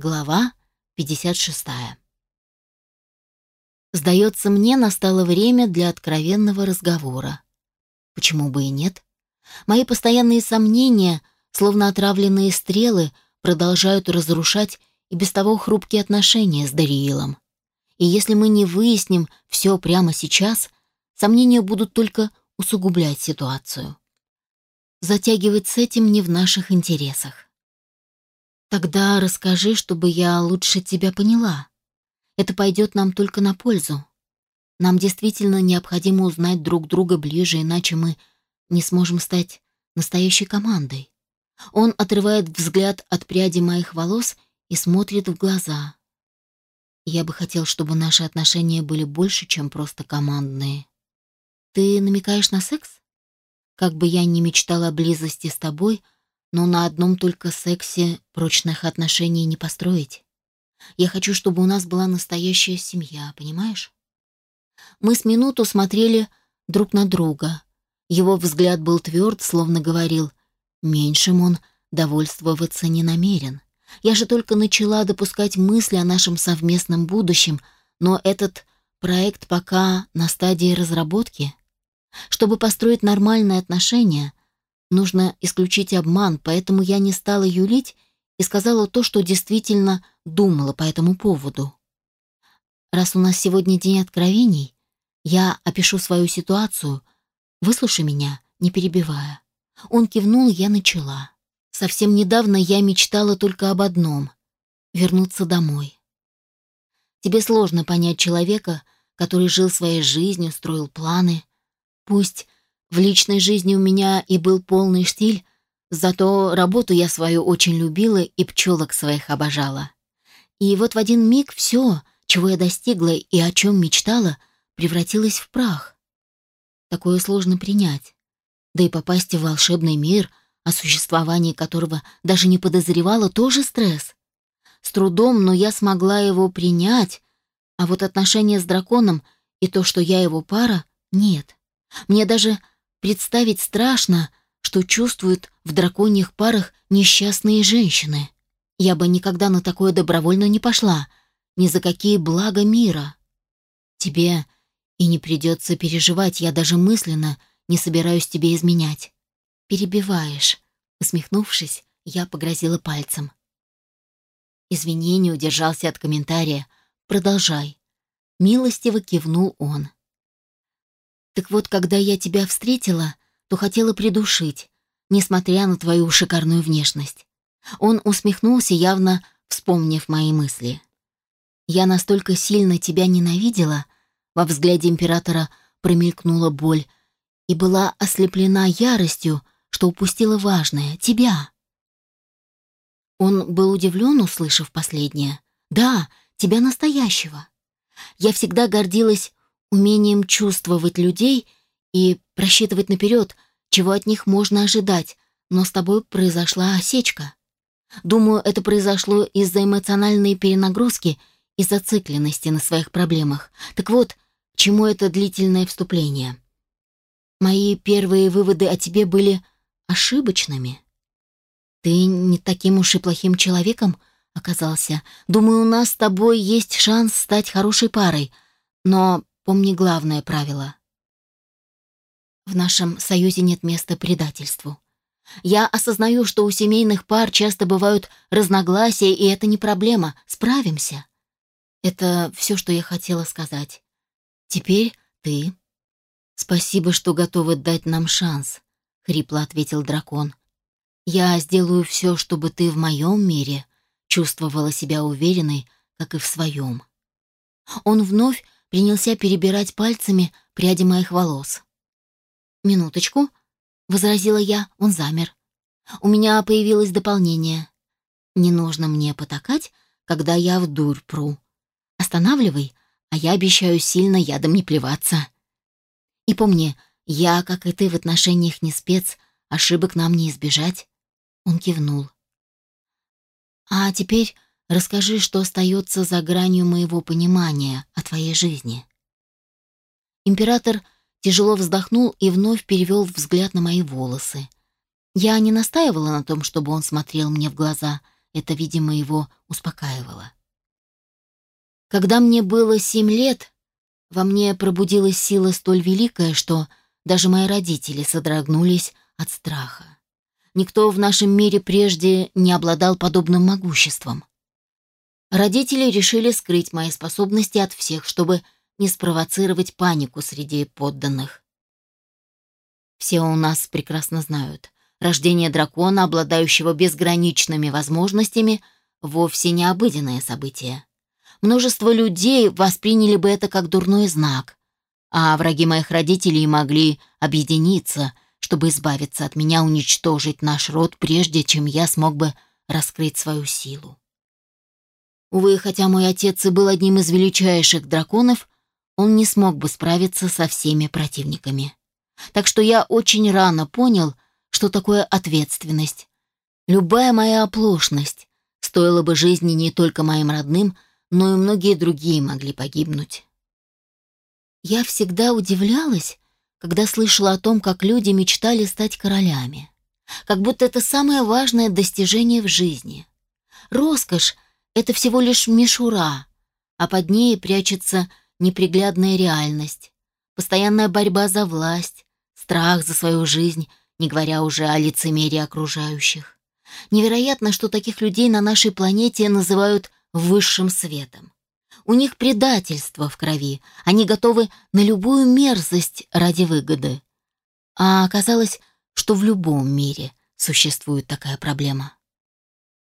Глава 56. Сдается мне, настало время для откровенного разговора. Почему бы и нет? Мои постоянные сомнения, словно отравленные стрелы, продолжают разрушать и без того хрупкие отношения с Дариилом. И если мы не выясним все прямо сейчас, сомнения будут только усугублять ситуацию. Затягивать с этим не в наших интересах. Тогда расскажи, чтобы я лучше тебя поняла. Это пойдет нам только на пользу. Нам действительно необходимо узнать друг друга ближе, иначе мы не сможем стать настоящей командой. Он отрывает взгляд от пряди моих волос и смотрит в глаза. Я бы хотел, чтобы наши отношения были больше, чем просто командные. Ты намекаешь на секс? Как бы я ни мечтала о близости с тобой — но на одном только сексе прочных отношений не построить. Я хочу, чтобы у нас была настоящая семья, понимаешь? Мы с минуту смотрели друг на друга. Его взгляд был тверд, словно говорил, меньшим он довольствоваться не намерен. Я же только начала допускать мысли о нашем совместном будущем, но этот проект пока на стадии разработки. Чтобы построить нормальные отношения, Нужно исключить обман, поэтому я не стала юлить и сказала то, что действительно думала по этому поводу. Раз у нас сегодня день откровений, я опишу свою ситуацию. Выслушай меня, не перебивая. Он кивнул, я начала. Совсем недавно я мечтала только об одном — вернуться домой. Тебе сложно понять человека, который жил своей жизнью, строил планы. Пусть в личной жизни у меня и был полный штиль, зато работу я свою очень любила и пчелок своих обожала. И вот в один миг все, чего я достигла и о чем мечтала, превратилось в прах. Такое сложно принять. Да и попасть в волшебный мир, о существовании которого даже не подозревала, тоже стресс. С трудом, но я смогла его принять, а вот отношения с драконом и то, что я его пара, нет. Мне даже Представить страшно, что чувствуют в драконьих парах несчастные женщины. Я бы никогда на такое добровольно не пошла, ни за какие блага мира. Тебе и не придется переживать, я даже мысленно не собираюсь тебе изменять. Перебиваешь. Усмехнувшись, я погрозила пальцем. Извини, не удержался от комментария. Продолжай. Милостиво кивнул он. Так вот, когда я тебя встретила, то хотела придушить, несмотря на твою шикарную внешность. Он усмехнулся, явно вспомнив мои мысли. Я настолько сильно тебя ненавидела, во взгляде императора промелькнула боль, и была ослеплена яростью, что упустила важное — тебя. Он был удивлен, услышав последнее. «Да, тебя настоящего. Я всегда гордилась умением чувствовать людей и просчитывать наперед, чего от них можно ожидать, но с тобой произошла осечка. Думаю, это произошло из-за эмоциональной перенагрузки и зацикленности на своих проблемах. Так вот, к чему это длительное вступление? Мои первые выводы о тебе были ошибочными. Ты не таким уж и плохим человеком оказался. Думаю, у нас с тобой есть шанс стать хорошей парой, но Помни главное правило. В нашем союзе нет места предательству. Я осознаю, что у семейных пар часто бывают разногласия, и это не проблема. Справимся. Это все, что я хотела сказать. Теперь ты. Спасибо, что готовы дать нам шанс, хрипло ответил дракон. Я сделаю все, чтобы ты в моем мире чувствовала себя уверенной, как и в своем. Он вновь принялся перебирать пальцами пряди моих волос. «Минуточку», — возразила я, он замер. «У меня появилось дополнение. Не нужно мне потакать, когда я в дурь пру. Останавливай, а я обещаю сильно ядом не плеваться. И помни, я, как и ты, в отношениях не спец, ошибок нам не избежать». Он кивнул. «А теперь Расскажи, что остается за гранью моего понимания о твоей жизни». Император тяжело вздохнул и вновь перевел взгляд на мои волосы. Я не настаивала на том, чтобы он смотрел мне в глаза. это, видимо, его успокаивало. Когда мне было семь лет, во мне пробудилась сила столь великая, что даже мои родители содрогнулись от страха. Никто в нашем мире прежде не обладал подобным могуществом. Родители решили скрыть мои способности от всех, чтобы не спровоцировать панику среди подданных. Все у нас прекрасно знают. Рождение дракона, обладающего безграничными возможностями, вовсе не обыденное событие. Множество людей восприняли бы это как дурной знак, а враги моих родителей могли объединиться, чтобы избавиться от меня, уничтожить наш род, прежде чем я смог бы раскрыть свою силу. Увы, хотя мой отец и был одним из величайших драконов, он не смог бы справиться со всеми противниками. Так что я очень рано понял, что такое ответственность. Любая моя оплошность стоила бы жизни не только моим родным, но и многие другие могли погибнуть. Я всегда удивлялась, когда слышала о том, как люди мечтали стать королями. Как будто это самое важное достижение в жизни. Роскошь — это всего лишь мишура, а под ней прячется неприглядная реальность, постоянная борьба за власть, страх за свою жизнь, не говоря уже о лицемерии окружающих. Невероятно, что таких людей на нашей планете называют высшим светом. У них предательство в крови, они готовы на любую мерзость ради выгоды. А оказалось, что в любом мире существует такая проблема.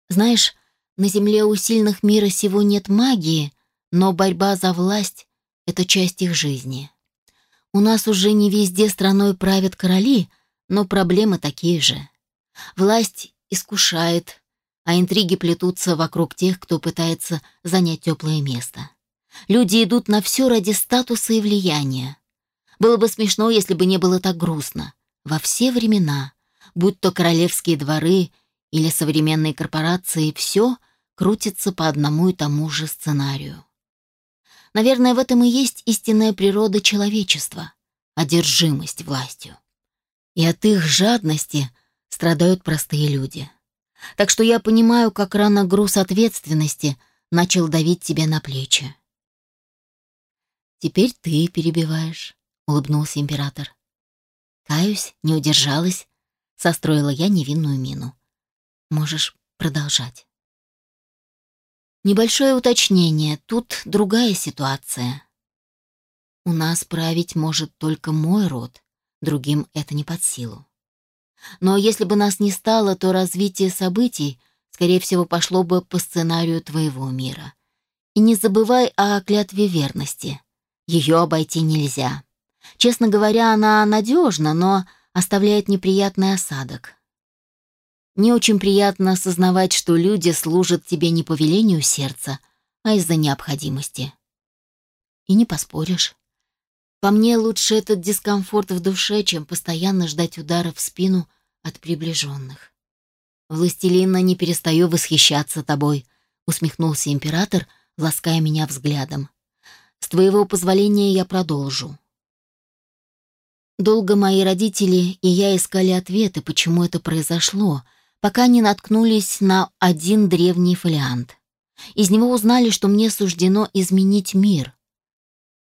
Знаешь, на Земле у сильных мира сего нет магии, но борьба за власть — это часть их жизни. У нас уже не везде страной правят короли, но проблемы такие же. Власть искушает, а интриги плетутся вокруг тех, кто пытается занять теплое место. Люди идут на все ради статуса и влияния. Было бы смешно, если бы не было так грустно. Во все времена, будь то королевские дворы или современные корпорации, все крутится по одному и тому же сценарию. Наверное, в этом и есть истинная природа человечества — одержимость властью. И от их жадности страдают простые люди. Так что я понимаю, как рано груз ответственности начал давить тебе на плечи. «Теперь ты перебиваешь», — улыбнулся император. «Каюсь, не удержалась», — состроила я невинную мину. «Можешь продолжать». Небольшое уточнение, тут другая ситуация. У нас править может только мой род, другим это не под силу. Но если бы нас не стало, то развитие событий, скорее всего, пошло бы по сценарию твоего мира. И не забывай о клятве верности. Ее обойти нельзя. Честно говоря, она надежна, но оставляет неприятный осадок. Не очень приятно осознавать, что люди служат тебе не по велению сердца, а из-за необходимости. И не поспоришь. По мне лучше этот дискомфорт в душе, чем постоянно ждать удара в спину от приближенных. «Властелина, не перестаю восхищаться тобой», — усмехнулся император, лаская меня взглядом. «С твоего позволения я продолжу». Долго мои родители и я искали ответы, почему это произошло — пока не наткнулись на один древний фолиант. Из него узнали, что мне суждено изменить мир.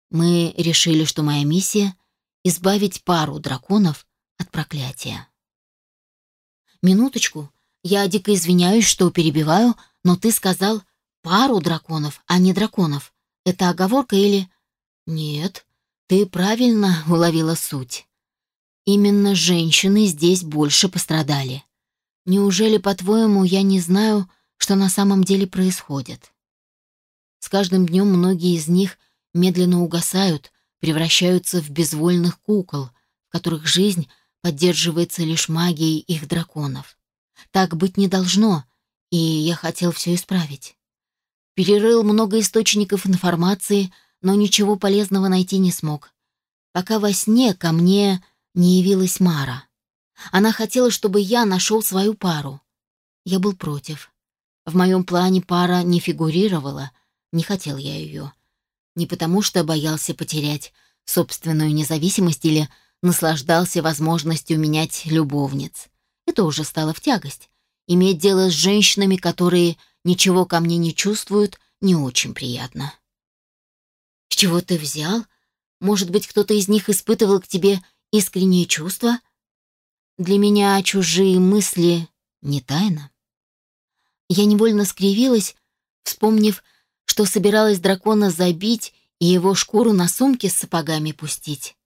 Мы решили, что моя миссия — избавить пару драконов от проклятия. «Минуточку, я дико извиняюсь, что перебиваю, но ты сказал пару драконов, а не драконов. Это оговорка или...» «Нет, ты правильно уловила суть. Именно женщины здесь больше пострадали. Неужели, по-твоему, я не знаю, что на самом деле происходит? С каждым днем многие из них медленно угасают, превращаются в безвольных кукол, в которых жизнь поддерживается лишь магией их драконов. Так быть не должно, и я хотел все исправить. Перерыл много источников информации, но ничего полезного найти не смог. Пока во сне ко мне не явилась Мара. Она хотела, чтобы я нашел свою пару. Я был против. В моем плане пара не фигурировала, не хотел я ее. Не потому что боялся потерять собственную независимость или наслаждался возможностью менять любовниц. Это уже стало в тягость. Иметь дело с женщинами, которые ничего ко мне не чувствуют, не очень приятно. С чего ты взял? Может быть, кто-то из них испытывал к тебе искренние чувства? Для меня чужие мысли не тайна. Я невольно скривилась, вспомнив, что собиралась дракона забить и его шкуру на сумке с сапогами пустить.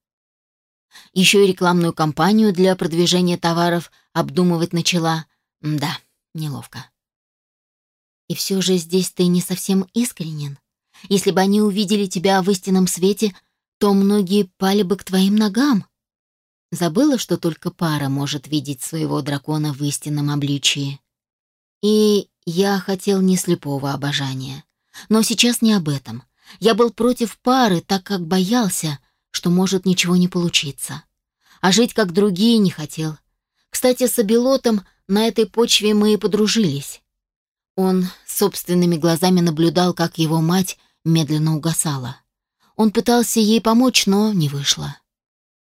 Еще и рекламную кампанию для продвижения товаров обдумывать начала. Да, неловко. И все же здесь ты не совсем искренен. Если бы они увидели тебя в истинном свете, то многие пали бы к твоим ногам. Забыла, что только пара может видеть своего дракона в истинном обличии. И я хотел не слепого обожания. Но сейчас не об этом. Я был против пары, так как боялся, что может ничего не получиться. А жить как другие не хотел. Кстати, с Абилотом на этой почве мы и подружились. Он собственными глазами наблюдал, как его мать медленно угасала. Он пытался ей помочь, но не вышло.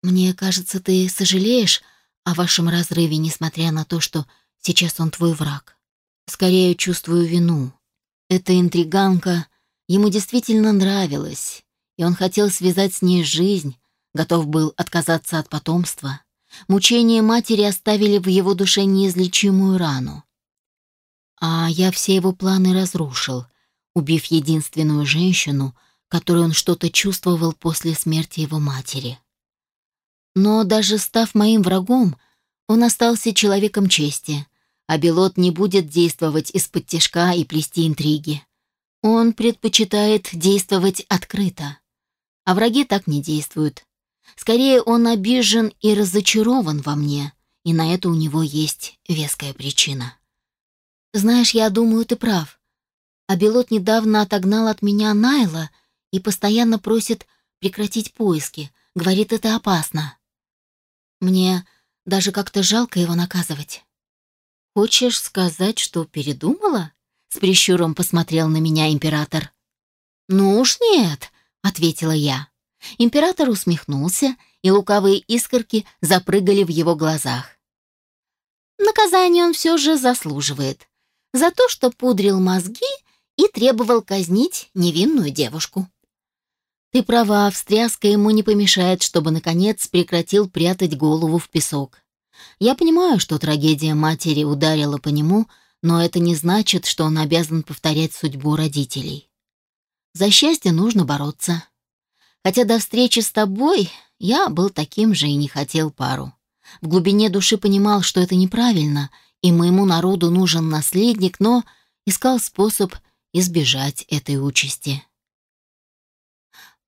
«Мне кажется, ты сожалеешь о вашем разрыве, несмотря на то, что сейчас он твой враг. Скорее чувствую вину. Эта интриганка ему действительно нравилась, и он хотел связать с ней жизнь, готов был отказаться от потомства. Мучения матери оставили в его душе неизлечимую рану. А я все его планы разрушил, убив единственную женщину, которой он что-то чувствовал после смерти его матери. Но даже став моим врагом, он остался человеком чести, а Белот не будет действовать из-под тяжка и плести интриги. Он предпочитает действовать открыто. А враги так не действуют. Скорее, он обижен и разочарован во мне, и на это у него есть веская причина. Знаешь, я думаю, ты прав. А Белот недавно отогнал от меня Найла и постоянно просит прекратить поиски, говорит, это опасно. Мне даже как-то жалко его наказывать. Хочешь сказать, что передумала? С прищуром посмотрел на меня император. Ну уж нет, ответила я. Император усмехнулся, и лукавые искорки запрыгали в его глазах. Наказание он все же заслуживает за то, что пудрил мозги и требовал казнить невинную девушку. Ты права, встряска ему не помешает, чтобы, наконец, прекратил прятать голову в песок. Я понимаю, что трагедия матери ударила по нему, но это не значит, что он обязан повторять судьбу родителей. За счастье нужно бороться. Хотя до встречи с тобой я был таким же и не хотел пару. В глубине души понимал, что это неправильно, и моему народу нужен наследник, но искал способ избежать этой участи.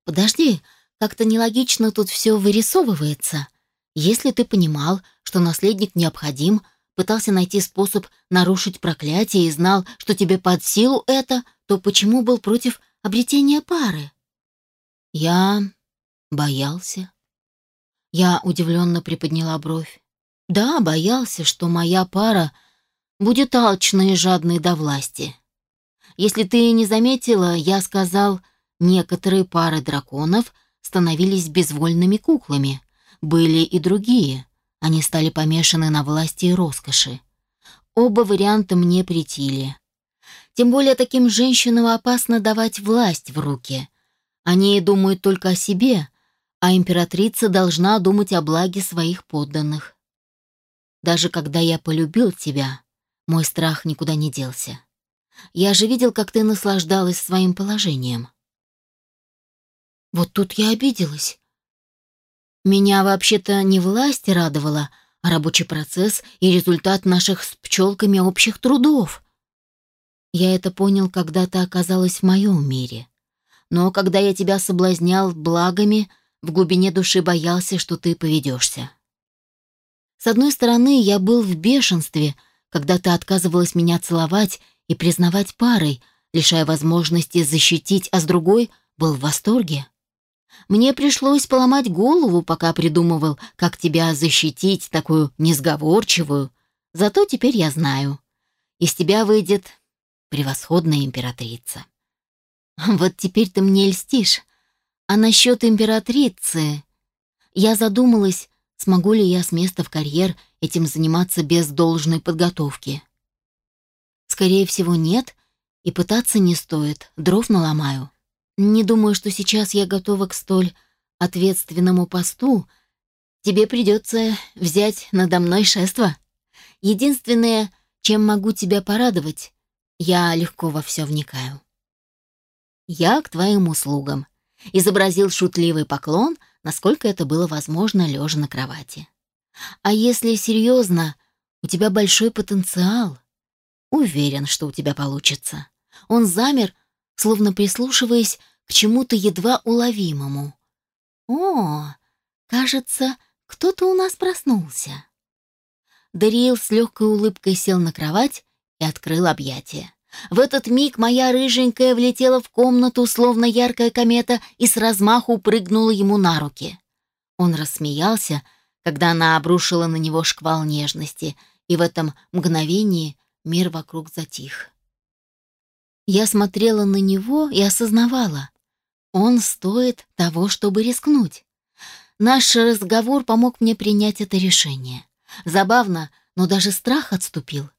«Подожди, как-то нелогично тут все вырисовывается. Если ты понимал, что наследник необходим, пытался найти способ нарушить проклятие и знал, что тебе под силу это, то почему был против обретения пары?» «Я боялся». Я удивленно приподняла бровь. Да, боялся, что моя пара будет алчной и жадной до власти. Если ты не заметила, я сказал, некоторые пары драконов становились безвольными куклами. Были и другие. Они стали помешаны на власти и роскоши. Оба варианта мне претили. Тем более таким женщинам опасно давать власть в руки. Они думают только о себе, а императрица должна думать о благе своих подданных. Даже когда я полюбил тебя, мой страх никуда не делся. Я же видел, как ты наслаждалась своим положением. Вот тут я обиделась. Меня вообще-то не власть радовала, а рабочий процесс и результат наших с пчелками общих трудов. Я это понял, когда ты оказалась в моем мире. Но когда я тебя соблазнял благами, в глубине души боялся, что ты поведешься. С одной стороны, я был в бешенстве, когда ты отказывалась меня целовать и признавать парой, лишая возможности защитить, а с другой был в восторге. Мне пришлось поломать голову, пока придумывал, как тебя защитить, такую несговорчивую. Зато теперь я знаю. Из тебя выйдет превосходная императрица. Вот теперь ты мне льстишь. А насчет императрицы... Я задумалась, Смогу ли я с места в карьер этим заниматься без должной подготовки? Скорее всего, нет, и пытаться не стоит, дров наломаю. Не думаю, что сейчас я готова к столь ответственному посту. Тебе придется взять надо мной шество. Единственное, чем могу тебя порадовать, я легко во все вникаю. Я к твоим услугам. Изобразил шутливый поклон, насколько это было возможно, лежа на кровати. А если серьезно, у тебя большой потенциал. Уверен, что у тебя получится. Он замер, словно прислушиваясь к чему-то едва уловимому. О, кажется, кто-то у нас проснулся. Дариил с легкой улыбкой сел на кровать и открыл объятия. В этот миг моя рыженькая влетела в комнату, словно яркая комета, и с размаху прыгнула ему на руки. Он рассмеялся, когда она обрушила на него шквал нежности, и в этом мгновении мир вокруг затих. Я смотрела на него и осознавала, он стоит того, чтобы рискнуть. Наш разговор помог мне принять это решение. Забавно, но даже страх отступил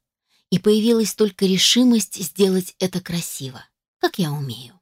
и появилась только решимость сделать это красиво, как я умею.